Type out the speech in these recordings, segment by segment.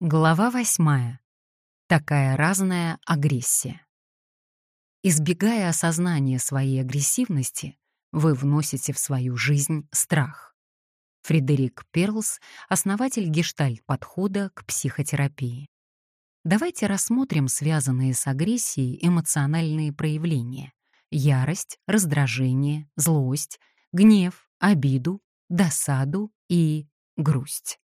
Глава восьмая. Такая разная агрессия. Избегая осознания своей агрессивности, вы вносите в свою жизнь страх. Фредерик Перлс, основатель гештальт-подхода к психотерапии. Давайте рассмотрим связанные с агрессией эмоциональные проявления. Ярость, раздражение, злость, гнев, обиду, досаду и грусть.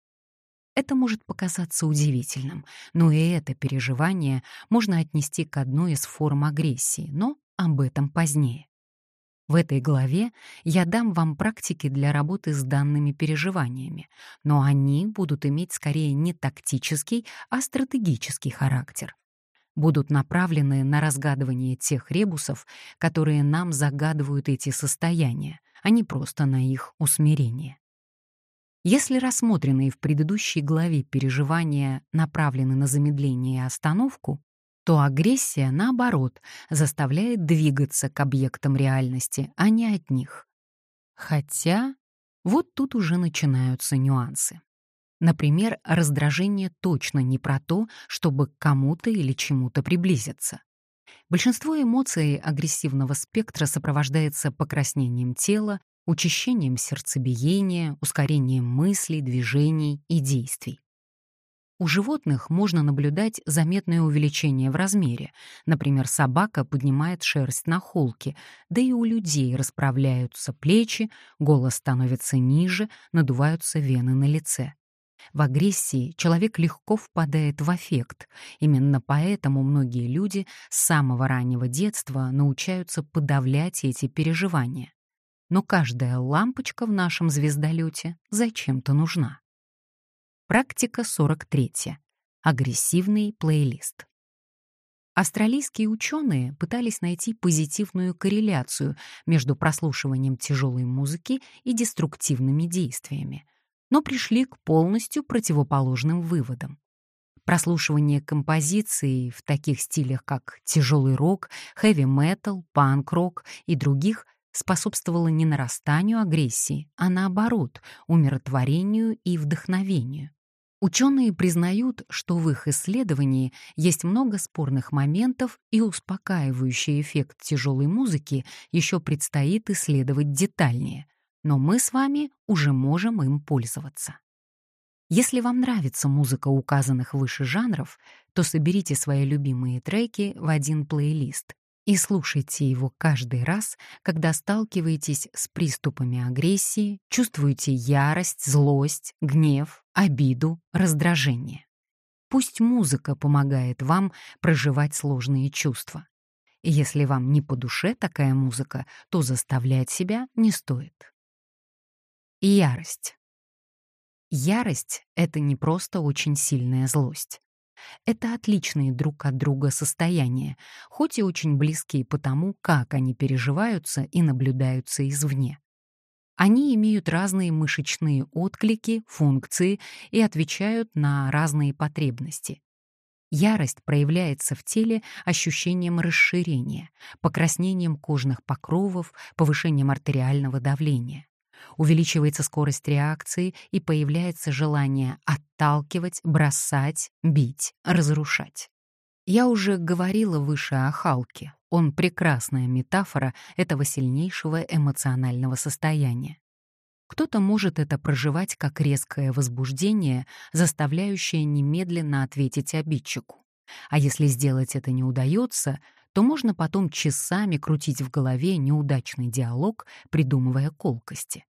Это может показаться удивительным, но и это переживание можно отнести к одной из форм агрессии, но об этом позднее. В этой главе я дам вам практики для работы с данными переживаниями, но они будут иметь скорее не тактический, а стратегический характер. Будут направлены на разгадывание тех ребусов, которые нам загадывают эти состояния, а не просто на их усмирение. Если рассмотренные в предыдущей главе переживания направлены на замедление и остановку, то агрессия, наоборот, заставляет двигаться к объектам реальности, а не от них. Хотя вот тут уже начинаются нюансы. Например, раздражение точно не про то, чтобы к кому-то или чему-то приблизиться. Большинство эмоций агрессивного спектра сопровождается покраснением тела, учащением сердцебиения, ускорением мыслей, движений и действий. У животных можно наблюдать заметное увеличение в размере. Например, собака поднимает шерсть на холке, да и у людей расправляются плечи, голос становится ниже, надуваются вены на лице. В агрессии человек легко впадает в аффект. Именно поэтому многие люди с самого раннего детства научаются подавлять эти переживания но каждая лампочка в нашем звездолете зачем-то нужна. Практика 43. Агрессивный плейлист. Австралийские ученые пытались найти позитивную корреляцию между прослушиванием тяжелой музыки и деструктивными действиями, но пришли к полностью противоположным выводам. Прослушивание композиций в таких стилях, как тяжелый рок, хэви-метал, панк-рок и других способствовало не нарастанию агрессии, а наоборот, умиротворению и вдохновению. Ученые признают, что в их исследовании есть много спорных моментов, и успокаивающий эффект тяжелой музыки еще предстоит исследовать детальнее, но мы с вами уже можем им пользоваться. Если вам нравится музыка указанных выше жанров, то соберите свои любимые треки в один плейлист и слушайте его каждый раз, когда сталкиваетесь с приступами агрессии, чувствуете ярость, злость, гнев, обиду, раздражение. Пусть музыка помогает вам проживать сложные чувства. Если вам не по душе такая музыка, то заставлять себя не стоит. Ярость. Ярость — это не просто очень сильная злость. Это отличные друг от друга состояния, хоть и очень близкие по тому, как они переживаются и наблюдаются извне. Они имеют разные мышечные отклики, функции и отвечают на разные потребности. Ярость проявляется в теле ощущением расширения, покраснением кожных покровов, повышением артериального давления увеличивается скорость реакции и появляется желание отталкивать, бросать, бить, разрушать. Я уже говорила выше о Халке. Он прекрасная метафора этого сильнейшего эмоционального состояния. Кто-то может это проживать как резкое возбуждение, заставляющее немедленно ответить обидчику. А если сделать это не удается, то можно потом часами крутить в голове неудачный диалог, придумывая колкости.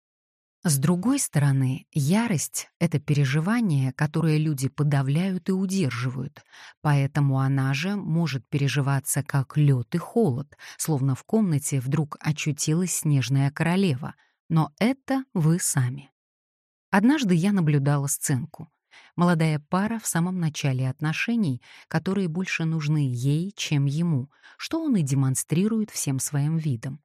С другой стороны, ярость — это переживание, которое люди подавляют и удерживают, поэтому она же может переживаться как лед и холод, словно в комнате вдруг очутилась снежная королева, но это вы сами. Однажды я наблюдала сценку. Молодая пара в самом начале отношений, которые больше нужны ей, чем ему, что он и демонстрирует всем своим видом.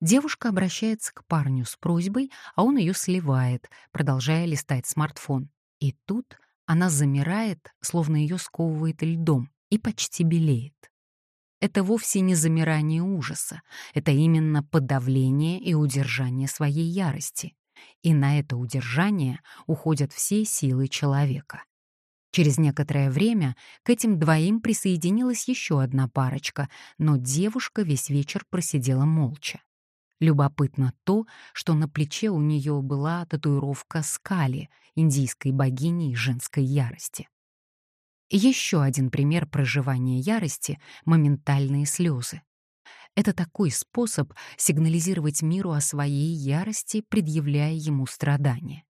Девушка обращается к парню с просьбой, а он ее сливает, продолжая листать смартфон. И тут она замирает, словно ее сковывает льдом, и почти белеет. Это вовсе не замирание ужаса, это именно подавление и удержание своей ярости. И на это удержание уходят все силы человека. Через некоторое время к этим двоим присоединилась еще одна парочка, но девушка весь вечер просидела молча. Любопытно то, что на плече у нее была татуировка скали, индийской богини женской ярости. Еще один пример проживания ярости — моментальные слезы. Это такой способ сигнализировать миру о своей ярости, предъявляя ему страдания.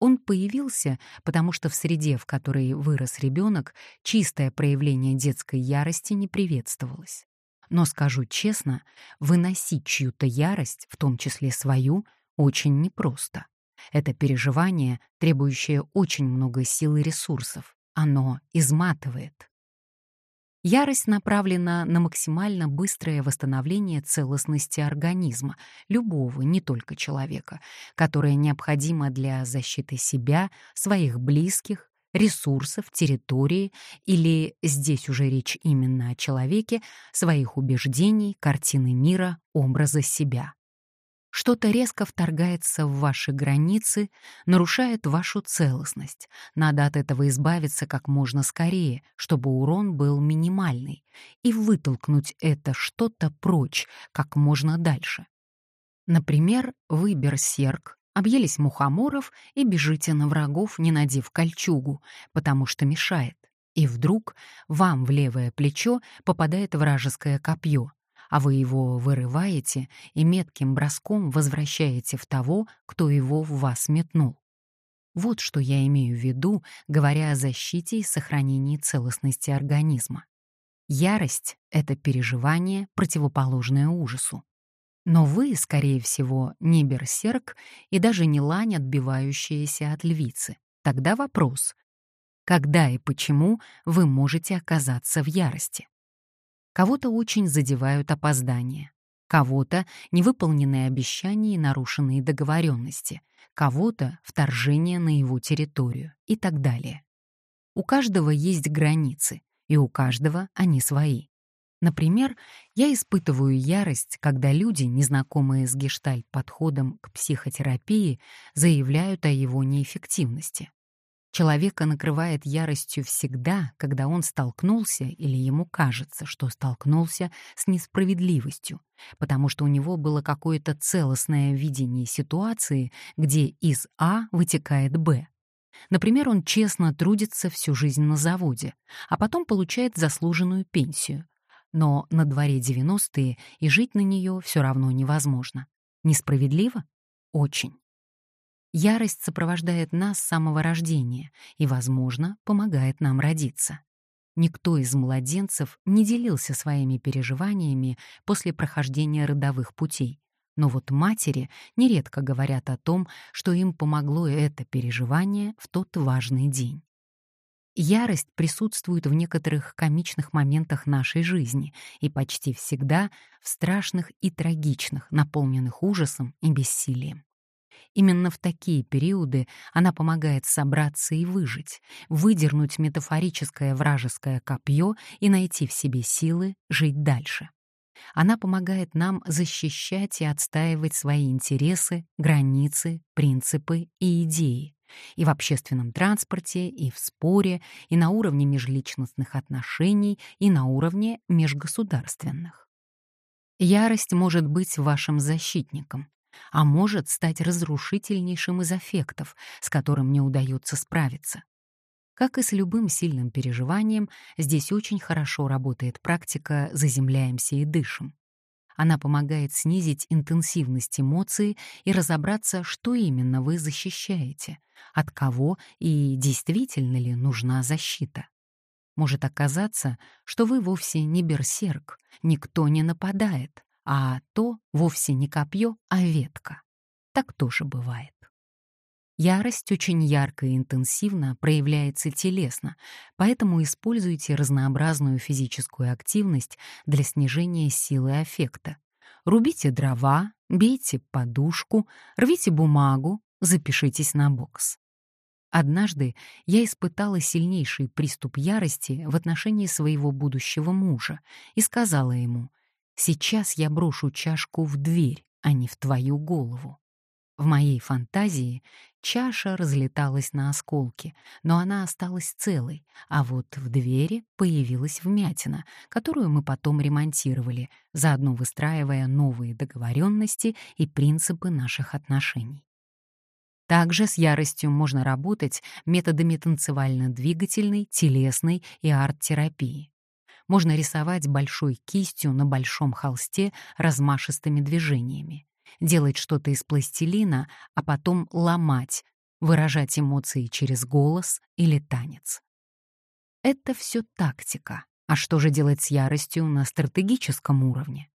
Он появился, потому что в среде, в которой вырос ребенок, чистое проявление детской ярости не приветствовалось. Но скажу честно, выносить чью-то ярость, в том числе свою, очень непросто. Это переживание, требующее очень много сил и ресурсов. Оно изматывает. Ярость направлена на максимально быстрое восстановление целостности организма, любого, не только человека, которое необходимо для защиты себя, своих близких, ресурсов, территории или, здесь уже речь именно о человеке, своих убеждений, картины мира, образа себя. Что-то резко вторгается в ваши границы, нарушает вашу целостность. Надо от этого избавиться как можно скорее, чтобы урон был минимальный, и вытолкнуть это что-то прочь как можно дальше. Например, вы берсерк, объелись мухоморов и бежите на врагов, не надев кольчугу, потому что мешает. И вдруг вам в левое плечо попадает вражеское копье, а вы его вырываете и метким броском возвращаете в того, кто его в вас метнул. Вот что я имею в виду, говоря о защите и сохранении целостности организма. Ярость — это переживание, противоположное ужасу. Но вы, скорее всего, не берсерк и даже не лань, отбивающаяся от львицы. Тогда вопрос. Когда и почему вы можете оказаться в ярости? Кого-то очень задевают опоздания, кого-то невыполненные обещания и нарушенные договоренности, кого-то вторжение на его территорию и так далее. У каждого есть границы, и у каждого они свои. Например, я испытываю ярость, когда люди, незнакомые с гештальт-подходом к психотерапии, заявляют о его неэффективности. Человека накрывает яростью всегда, когда он столкнулся или ему кажется, что столкнулся с несправедливостью, потому что у него было какое-то целостное видение ситуации, где из А вытекает Б. Например, он честно трудится всю жизнь на заводе, а потом получает заслуженную пенсию. Но на дворе 90-е и жить на нее все равно невозможно. Несправедливо? Очень. Ярость сопровождает нас с самого рождения и, возможно, помогает нам родиться. Никто из младенцев не делился своими переживаниями после прохождения родовых путей. Но вот матери нередко говорят о том, что им помогло это переживание в тот важный день. Ярость присутствует в некоторых комичных моментах нашей жизни и почти всегда в страшных и трагичных, наполненных ужасом и бессилием. Именно в такие периоды она помогает собраться и выжить, выдернуть метафорическое вражеское копье и найти в себе силы жить дальше. Она помогает нам защищать и отстаивать свои интересы, границы, принципы и идеи и в общественном транспорте, и в споре, и на уровне межличностных отношений, и на уровне межгосударственных. Ярость может быть вашим защитником, а может стать разрушительнейшим из аффектов, с которым не удается справиться. Как и с любым сильным переживанием, здесь очень хорошо работает практика «заземляемся и дышим». Она помогает снизить интенсивность эмоций и разобраться, что именно вы защищаете, от кого и действительно ли нужна защита. Может оказаться, что вы вовсе не берсерк, никто не нападает, а то вовсе не копье, а ветка. Так тоже бывает. Ярость очень ярко и интенсивно проявляется телесно, поэтому используйте разнообразную физическую активность для снижения силы аффекта. Рубите дрова, бейте подушку, рвите бумагу, запишитесь на бокс. Однажды я испытала сильнейший приступ ярости в отношении своего будущего мужа и сказала ему — Сейчас я брошу чашку в дверь, а не в твою голову. В моей фантазии чаша разлеталась на осколки, но она осталась целой, а вот в двери появилась вмятина, которую мы потом ремонтировали, заодно выстраивая новые договоренности и принципы наших отношений. Также с яростью можно работать методами танцевально-двигательной, телесной и арт-терапии. Можно рисовать большой кистью на большом холсте размашистыми движениями делать что-то из пластилина, а потом ломать, выражать эмоции через голос или танец. Это все тактика. А что же делать с яростью на стратегическом уровне?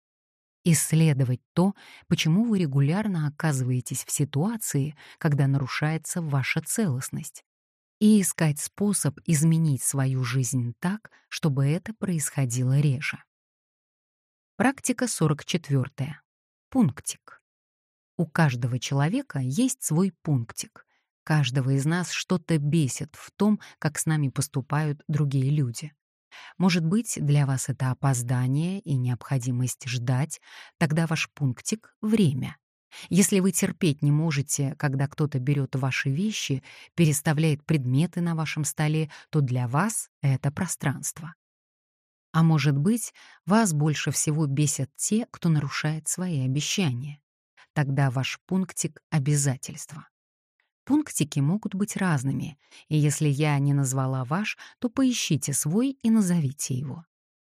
Исследовать то, почему вы регулярно оказываетесь в ситуации, когда нарушается ваша целостность, и искать способ изменить свою жизнь так, чтобы это происходило реже. Практика 44. Пунктик. У каждого человека есть свой пунктик. Каждого из нас что-то бесит в том, как с нами поступают другие люди. Может быть, для вас это опоздание и необходимость ждать, тогда ваш пунктик — время. Если вы терпеть не можете, когда кто-то берет ваши вещи, переставляет предметы на вашем столе, то для вас это пространство. А может быть, вас больше всего бесят те, кто нарушает свои обещания тогда ваш пунктик — обязательство. Пунктики могут быть разными, и если я не назвала ваш, то поищите свой и назовите его.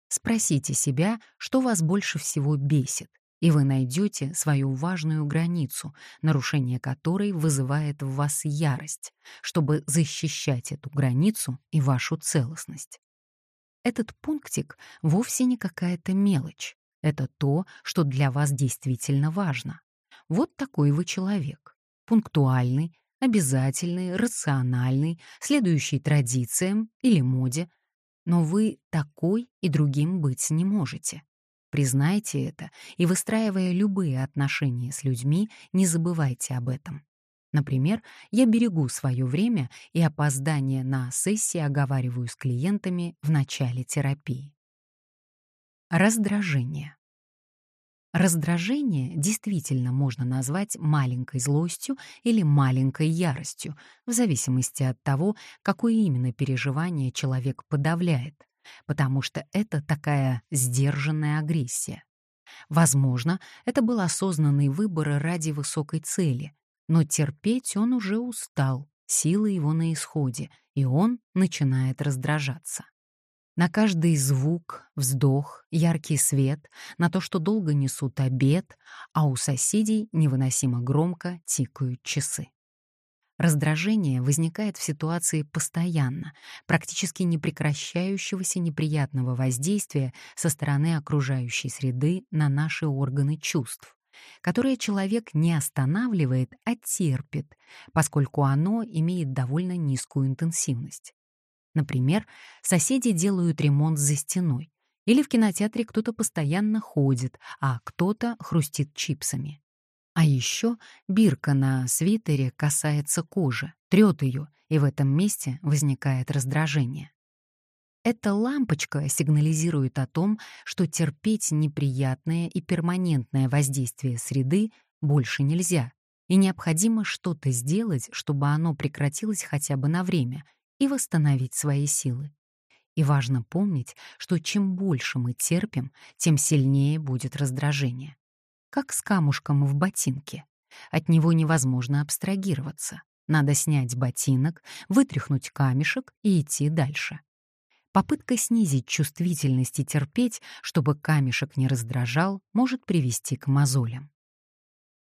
Спросите себя, что вас больше всего бесит, и вы найдете свою важную границу, нарушение которой вызывает в вас ярость, чтобы защищать эту границу и вашу целостность. Этот пунктик вовсе не какая-то мелочь. Это то, что для вас действительно важно. Вот такой вы человек. Пунктуальный, обязательный, рациональный, следующий традициям или моде. Но вы такой и другим быть не можете. Признайте это и, выстраивая любые отношения с людьми, не забывайте об этом. Например, я берегу свое время и опоздание на сессии оговариваю с клиентами в начале терапии. Раздражение. Раздражение действительно можно назвать маленькой злостью или маленькой яростью, в зависимости от того, какое именно переживание человек подавляет, потому что это такая сдержанная агрессия. Возможно, это был осознанный выбор ради высокой цели, но терпеть он уже устал, силы его на исходе, и он начинает раздражаться. На каждый звук, вздох, яркий свет, на то, что долго несут обед, а у соседей невыносимо громко тикают часы. Раздражение возникает в ситуации постоянно, практически непрекращающегося неприятного воздействия со стороны окружающей среды на наши органы чувств, которое человек не останавливает, а терпит, поскольку оно имеет довольно низкую интенсивность. Например, соседи делают ремонт за стеной. Или в кинотеатре кто-то постоянно ходит, а кто-то хрустит чипсами. А еще бирка на свитере касается кожи, трет ее, и в этом месте возникает раздражение. Эта лампочка сигнализирует о том, что терпеть неприятное и перманентное воздействие среды больше нельзя, и необходимо что-то сделать, чтобы оно прекратилось хотя бы на время, и восстановить свои силы. И важно помнить, что чем больше мы терпим, тем сильнее будет раздражение. Как с камушком в ботинке. От него невозможно абстрагироваться. Надо снять ботинок, вытряхнуть камешек и идти дальше. Попытка снизить чувствительность и терпеть, чтобы камешек не раздражал, может привести к мозолям.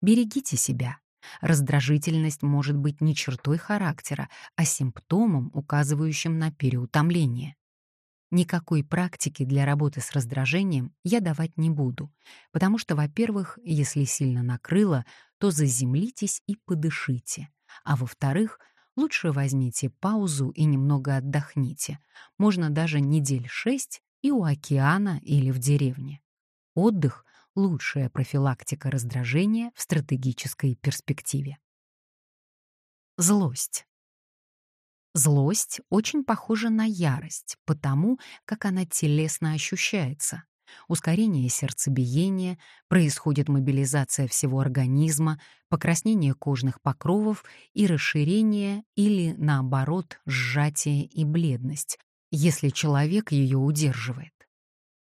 Берегите себя, Раздражительность может быть не чертой характера, а симптомом, указывающим на переутомление. Никакой практики для работы с раздражением я давать не буду, потому что, во-первых, если сильно накрыло, то заземлитесь и подышите, а во-вторых, лучше возьмите паузу и немного отдохните. Можно даже недель шесть и у океана или в деревне. Отдых лучшая профилактика раздражения в стратегической перспективе. Злость. Злость очень похожа на ярость, потому как она телесно ощущается. ускорение сердцебиения, происходит мобилизация всего организма, покраснение кожных покровов и расширение или, наоборот, сжатие и бледность, если человек ее удерживает.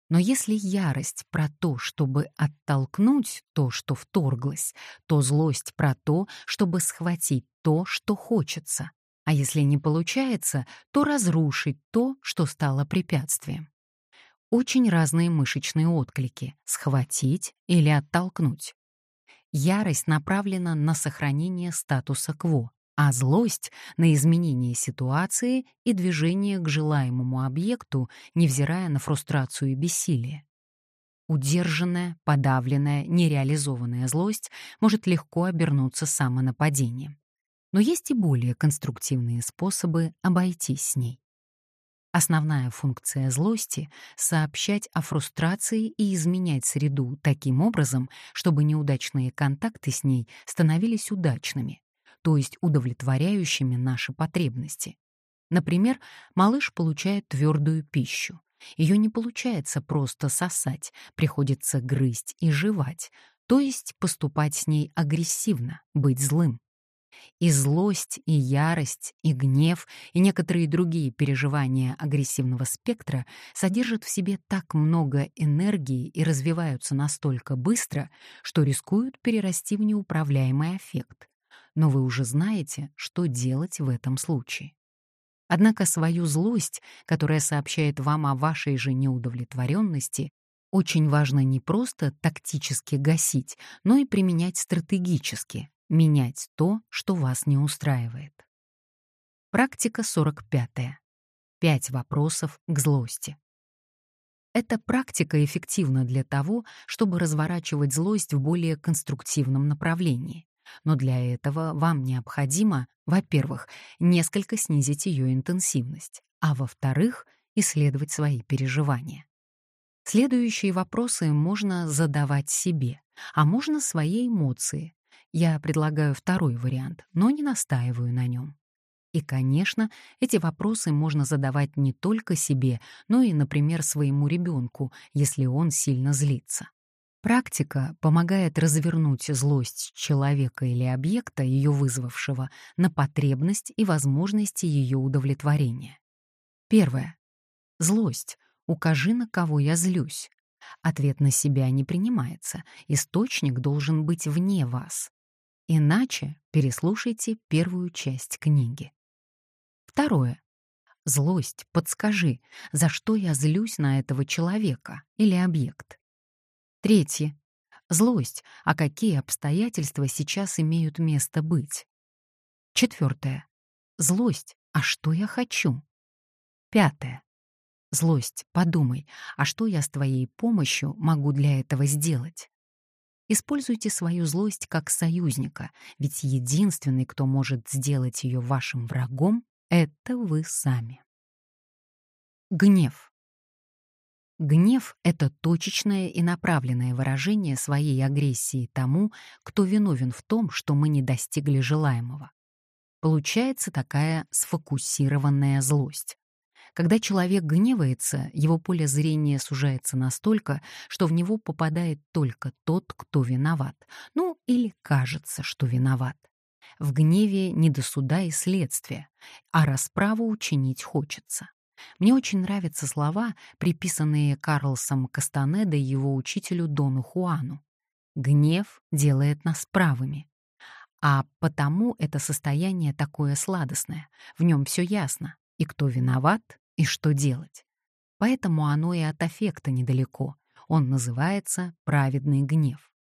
Но если ярость про то, чтобы оттолкнуть то, что вторглось, то злость про то, чтобы схватить то, что хочется, а если не получается, то разрушить то, что стало препятствием. Очень разные мышечные отклики — схватить или оттолкнуть. Ярость направлена на сохранение статуса кво, а злость — на изменение ситуации и движение к желаемому объекту, невзирая на фрустрацию и бессилие. Удержанная, подавленная, нереализованная злость может легко обернуться самонападением. Но есть и более конструктивные способы обойтись с ней. Основная функция злости — сообщать о фрустрации и изменять среду таким образом, чтобы неудачные контакты с ней становились удачными, то есть удовлетворяющими наши потребности. Например, малыш получает твердую пищу. Ее не получается просто сосать, приходится грызть и жевать, то есть поступать с ней агрессивно, быть злым. И злость, и ярость, и гнев, и некоторые другие переживания агрессивного спектра содержат в себе так много энергии и развиваются настолько быстро, что рискуют перерасти в неуправляемый эффект. Но вы уже знаете, что делать в этом случае. Однако свою злость, которая сообщает вам о вашей же неудовлетворенности, очень важно не просто тактически гасить, но и применять стратегически, Менять то, что вас не устраивает. Практика 45. Пять вопросов к злости. Эта практика эффективна для того, чтобы разворачивать злость в более конструктивном направлении. Но для этого вам необходимо, во-первых, несколько снизить ее интенсивность, а во-вторых, исследовать свои переживания. Следующие вопросы можно задавать себе, а можно свои эмоции, я предлагаю второй вариант, но не настаиваю на нем. И, конечно, эти вопросы можно задавать не только себе, но и, например, своему ребенку, если он сильно злится. Практика помогает развернуть злость человека или объекта, ее вызвавшего, на потребность и возможности ее удовлетворения. Первое. Злость. Укажи, на кого я злюсь. Ответ на себя не принимается. Источник должен быть вне вас. Иначе переслушайте первую часть книги. Второе. Злость, подскажи, за что я злюсь на этого человека или объект. Третье. Злость, а какие обстоятельства сейчас имеют место быть. Четвертое. Злость, а что я хочу. Пятое. Злость, подумай, а что я с твоей помощью могу для этого сделать? Используйте свою злость как союзника, ведь единственный, кто может сделать ее вашим врагом, это вы сами. Гнев. Гнев — это точечное и направленное выражение своей агрессии тому, кто виновен в том, что мы не достигли желаемого. Получается такая сфокусированная злость. Когда человек гневается, его поле зрения сужается настолько, что в него попадает только тот, кто виноват. Ну, или кажется, что виноват. В гневе не до суда и следствия, а расправу учинить хочется. Мне очень нравятся слова, приписанные Карлсом Кастанедо его учителю Дону Хуану. «Гнев делает нас правыми». А потому это состояние такое сладостное, в нем все ясно, и кто виноват, и что делать. Поэтому оно и от аффекта недалеко. Он называется праведный гнев.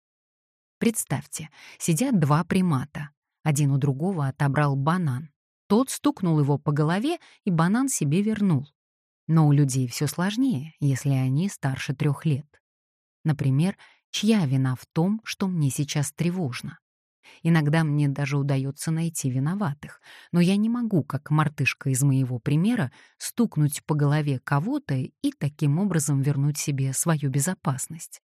Представьте, сидят два примата. Один у другого отобрал банан. Тот стукнул его по голове, и банан себе вернул. Но у людей все сложнее, если они старше трех лет. Например, чья вина в том, что мне сейчас тревожно? Иногда мне даже удается найти виноватых, но я не могу, как мартышка из моего примера, стукнуть по голове кого-то и таким образом вернуть себе свою безопасность.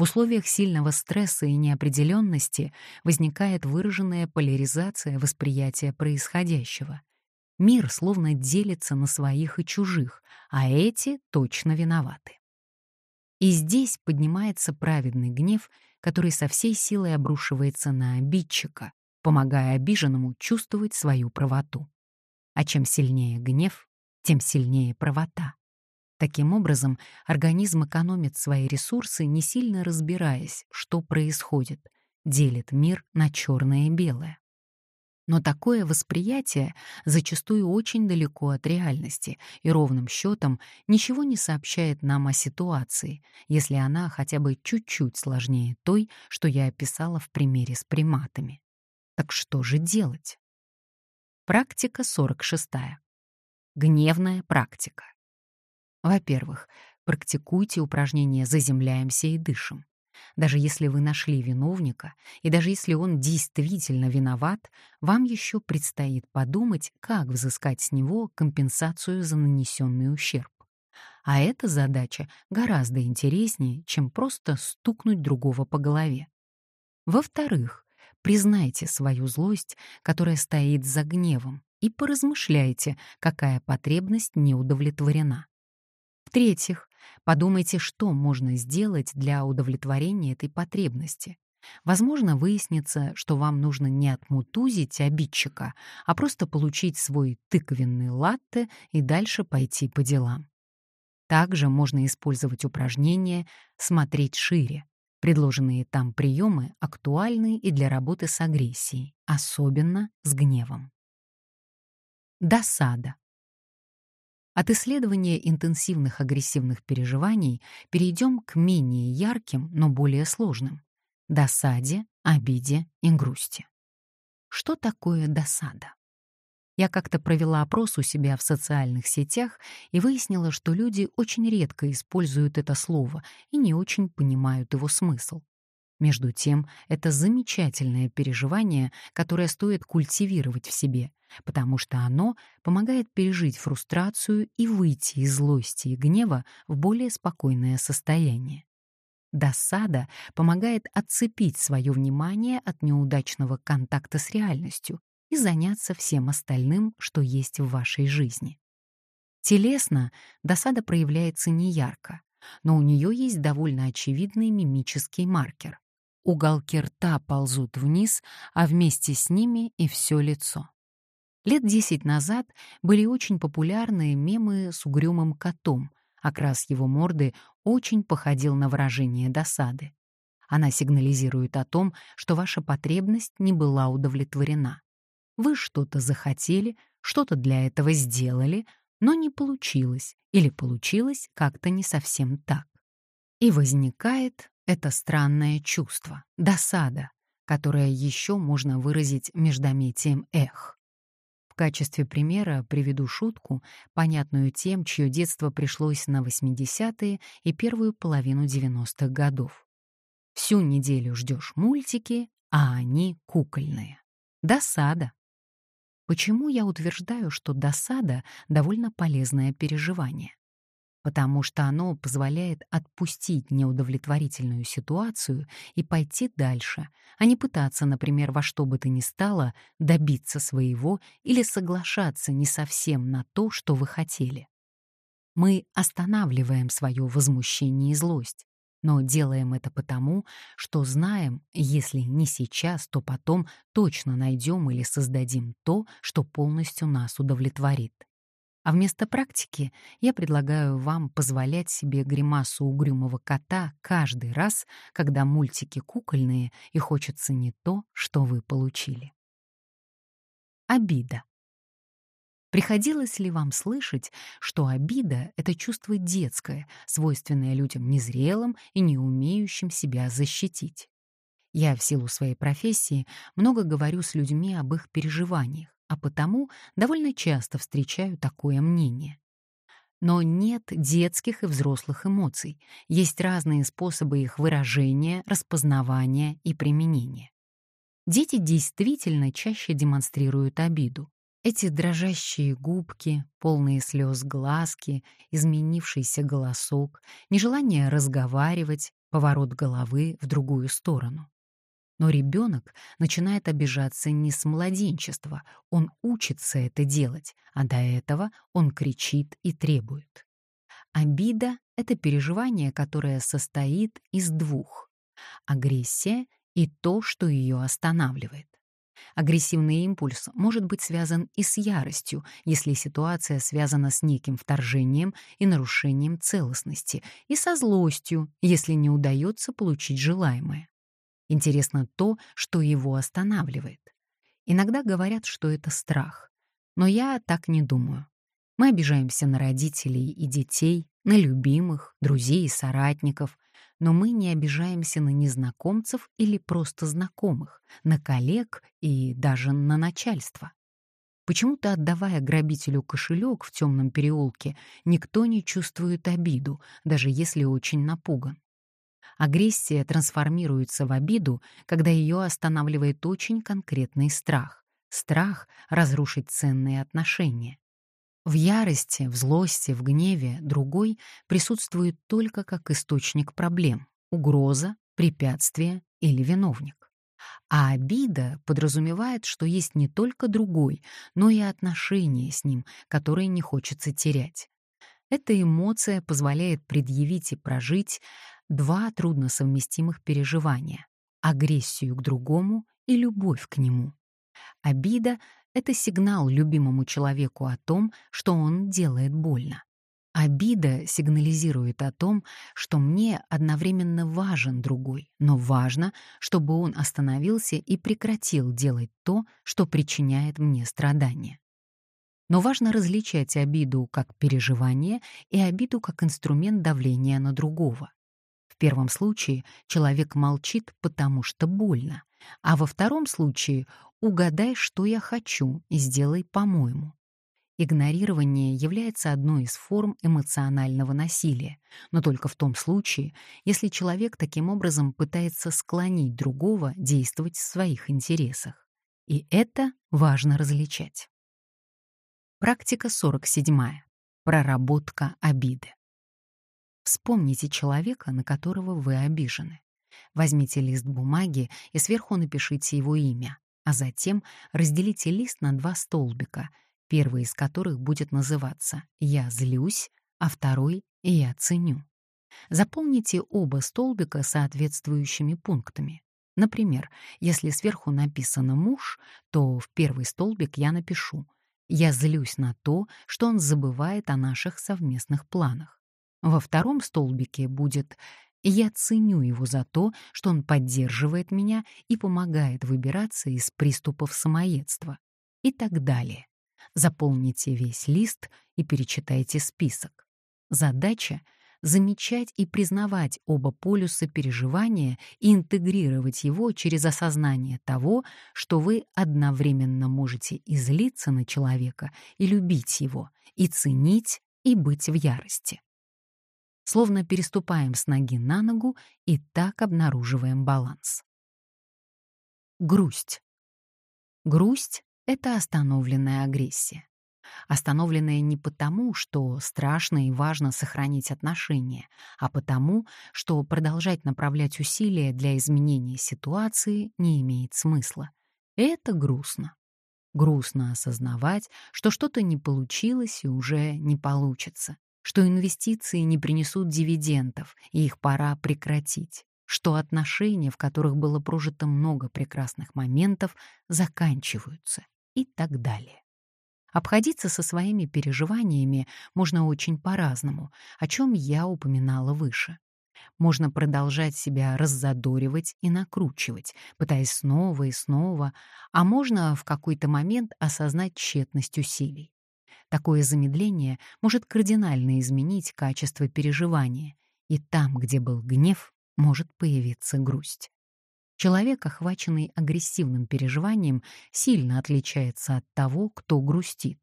В условиях сильного стресса и неопределенности возникает выраженная поляризация восприятия происходящего. Мир словно делится на своих и чужих, а эти точно виноваты. И здесь поднимается праведный гнев, который со всей силой обрушивается на обидчика, помогая обиженному чувствовать свою правоту. А чем сильнее гнев, тем сильнее правота. Таким образом, организм экономит свои ресурсы, не сильно разбираясь, что происходит, делит мир на черное и белое. Но такое восприятие зачастую очень далеко от реальности и ровным счетом ничего не сообщает нам о ситуации, если она хотя бы чуть-чуть сложнее той, что я описала в примере с приматами. Так что же делать? Практика 46. Гневная практика. Во-первых, практикуйте упражнение «Заземляемся и дышим». Даже если вы нашли виновника, и даже если он действительно виноват, вам еще предстоит подумать, как взыскать с него компенсацию за нанесенный ущерб. А эта задача гораздо интереснее, чем просто стукнуть другого по голове. Во-вторых, признайте свою злость, которая стоит за гневом, и поразмышляйте, какая потребность не удовлетворена. В-третьих, подумайте, что можно сделать для удовлетворения этой потребности. Возможно, выяснится, что вам нужно не отмутузить обидчика, а просто получить свой тыквенный латте и дальше пойти по делам. Также можно использовать упражнение «смотреть шире». Предложенные там приемы актуальны и для работы с агрессией, особенно с гневом. Досада. От исследования интенсивных агрессивных переживаний перейдем к менее ярким, но более сложным — досаде, обиде и грусти. Что такое досада? Я как-то провела опрос у себя в социальных сетях и выяснила, что люди очень редко используют это слово и не очень понимают его смысл. Между тем, это замечательное переживание, которое стоит культивировать в себе, потому что оно помогает пережить фрустрацию и выйти из злости и гнева в более спокойное состояние. Досада помогает отцепить свое внимание от неудачного контакта с реальностью и заняться всем остальным, что есть в вашей жизни. Телесно досада проявляется неярко, но у нее есть довольно очевидный мимический маркер. Уголки рта ползут вниз, а вместе с ними и все лицо. Лет десять назад были очень популярные мемы с угрюмым котом. Окрас его морды очень походил на выражение досады. Она сигнализирует о том, что ваша потребность не была удовлетворена. Вы что-то захотели, что-то для этого сделали, но не получилось или получилось как-то не совсем так. И возникает это странное чувство, досада, которое еще можно выразить междометием «эх». В качестве примера приведу шутку, понятную тем, чье детство пришлось на 80-е и первую половину 90-х годов. Всю неделю ждешь мультики, а они кукольные. Досада. Почему я утверждаю, что досада — довольно полезное переживание? Потому что оно позволяет отпустить неудовлетворительную ситуацию и пойти дальше, а не пытаться, например, во что бы то ни стало добиться своего или соглашаться не совсем на то, что вы хотели. Мы останавливаем свое возмущение и злость, но делаем это потому, что знаем, если не сейчас, то потом точно найдем или создадим то, что полностью нас удовлетворит. А вместо практики я предлагаю вам позволять себе гримасу угрюмого кота каждый раз, когда мультики кукольные и хочется не то, что вы получили. Обида. Приходилось ли вам слышать, что обида — это чувство детское, свойственное людям незрелым и не умеющим себя защитить? Я в силу своей профессии много говорю с людьми об их переживаниях, а потому довольно часто встречаю такое мнение. Но нет детских и взрослых эмоций, есть разные способы их выражения, распознавания и применения. Дети действительно чаще демонстрируют обиду. Эти дрожащие губки, полные слез глазки, изменившийся голосок, нежелание разговаривать, поворот головы в другую сторону. Но ребенок начинает обижаться не с младенчества, он учится это делать, а до этого он кричит и требует. Обида — это переживание, которое состоит из двух — агрессия и то, что ее останавливает. Агрессивный импульс может быть связан и с яростью, если ситуация связана с неким вторжением и нарушением целостности, и со злостью, если не удается получить желаемое. Интересно то, что его останавливает. Иногда говорят, что это страх. Но я так не думаю. Мы обижаемся на родителей и детей, на любимых, друзей и соратников, но мы не обижаемся на незнакомцев или просто знакомых, на коллег и даже на начальство. Почему-то, отдавая грабителю кошелек в темном переулке, никто не чувствует обиду, даже если очень напуган. Агрессия трансформируется в обиду, когда ее останавливает очень конкретный страх. Страх разрушить ценные отношения. В ярости, в злости, в гневе другой присутствует только как источник проблем, угроза, препятствие или виновник. А обида подразумевает, что есть не только другой, но и отношения с ним, которые не хочется терять. Эта эмоция позволяет предъявить и прожить два трудносовместимых переживания — агрессию к другому и любовь к нему. Обида это сигнал любимому человеку о том, что он делает больно. Обида сигнализирует о том, что мне одновременно важен другой, но важно, чтобы он остановился и прекратил делать то, что причиняет мне страдания. Но важно различать обиду как переживание и обиду как инструмент давления на другого. Первом случае человек молчит, потому что больно, а во втором случае «угадай, что я хочу, и сделай по-моему». Игнорирование является одной из форм эмоционального насилия, но только в том случае, если человек таким образом пытается склонить другого действовать в своих интересах. И это важно различать. Практика 47. Проработка обиды. Вспомните человека, на которого вы обижены. Возьмите лист бумаги и сверху напишите его имя, а затем разделите лист на два столбика, первый из которых будет называться «Я злюсь», а второй «Я ценю». Заполните оба столбика соответствующими пунктами. Например, если сверху написано «муж», то в первый столбик я напишу «Я злюсь на то, что он забывает о наших совместных планах». Во втором столбике будет я ценю его за то, что он поддерживает меня и помогает выбираться из приступов самоедства. И так далее. Заполните весь лист и перечитайте список. Задача — замечать и признавать оба полюса переживания и интегрировать его через осознание того, что вы одновременно можете и злиться на человека, и любить его, и ценить, и быть в ярости словно переступаем с ноги на ногу и так обнаруживаем баланс. Грусть. Грусть — это остановленная агрессия. Остановленная не потому, что страшно и важно сохранить отношения, а потому, что продолжать направлять усилия для изменения ситуации не имеет смысла. Это грустно. Грустно осознавать, что что-то не получилось и уже не получится что инвестиции не принесут дивидендов, и их пора прекратить, что отношения, в которых было прожито много прекрасных моментов, заканчиваются и так далее. Обходиться со своими переживаниями можно очень по-разному, о чем я упоминала выше. Можно продолжать себя раззадоривать и накручивать, пытаясь снова и снова, а можно в какой-то момент осознать тщетность усилий. Такое замедление может кардинально изменить качество переживания, и там, где был гнев, может появиться грусть. Человек, охваченный агрессивным переживанием, сильно отличается от того, кто грустит.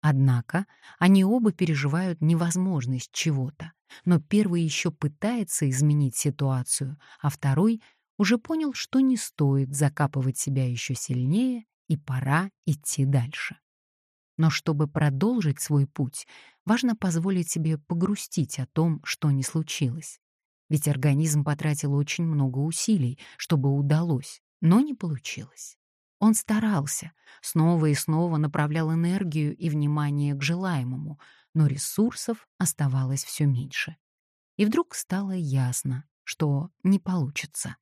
Однако они оба переживают невозможность чего-то, но первый еще пытается изменить ситуацию, а второй уже понял, что не стоит закапывать себя еще сильнее и пора идти дальше. Но чтобы продолжить свой путь, важно позволить себе погрустить о том, что не случилось. Ведь организм потратил очень много усилий, чтобы удалось, но не получилось. Он старался, снова и снова направлял энергию и внимание к желаемому, но ресурсов оставалось все меньше. И вдруг стало ясно, что не получится.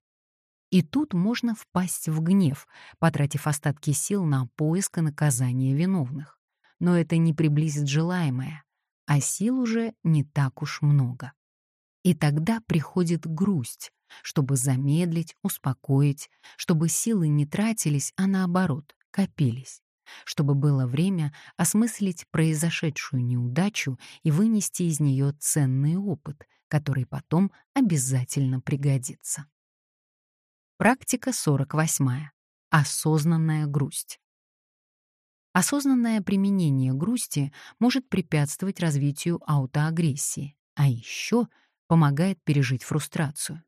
И тут можно впасть в гнев, потратив остатки сил на поиск и наказание виновных. Но это не приблизит желаемое, а сил уже не так уж много. И тогда приходит грусть, чтобы замедлить, успокоить, чтобы силы не тратились, а наоборот, копились, чтобы было время осмыслить произошедшую неудачу и вынести из нее ценный опыт, который потом обязательно пригодится. Практика 48. Осознанная грусть. Осознанное применение грусти может препятствовать развитию аутоагрессии, а еще помогает пережить фрустрацию.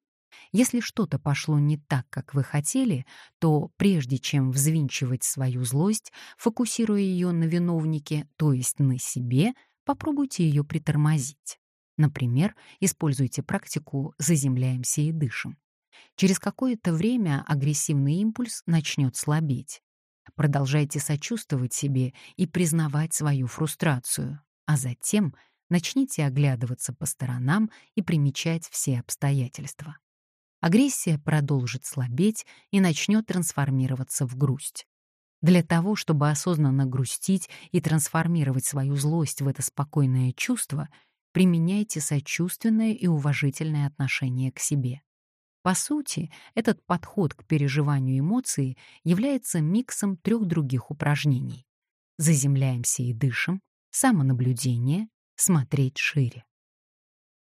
Если что-то пошло не так, как вы хотели, то прежде чем взвинчивать свою злость, фокусируя ее на виновнике, то есть на себе, попробуйте ее притормозить. Например, используйте практику «заземляемся и дышим». Через какое-то время агрессивный импульс начнет слабеть. Продолжайте сочувствовать себе и признавать свою фрустрацию, а затем начните оглядываться по сторонам и примечать все обстоятельства. Агрессия продолжит слабеть и начнет трансформироваться в грусть. Для того, чтобы осознанно грустить и трансформировать свою злость в это спокойное чувство, применяйте сочувственное и уважительное отношение к себе. По сути, этот подход к переживанию эмоций является миксом трех других упражнений. Заземляемся и дышим, самонаблюдение, смотреть шире.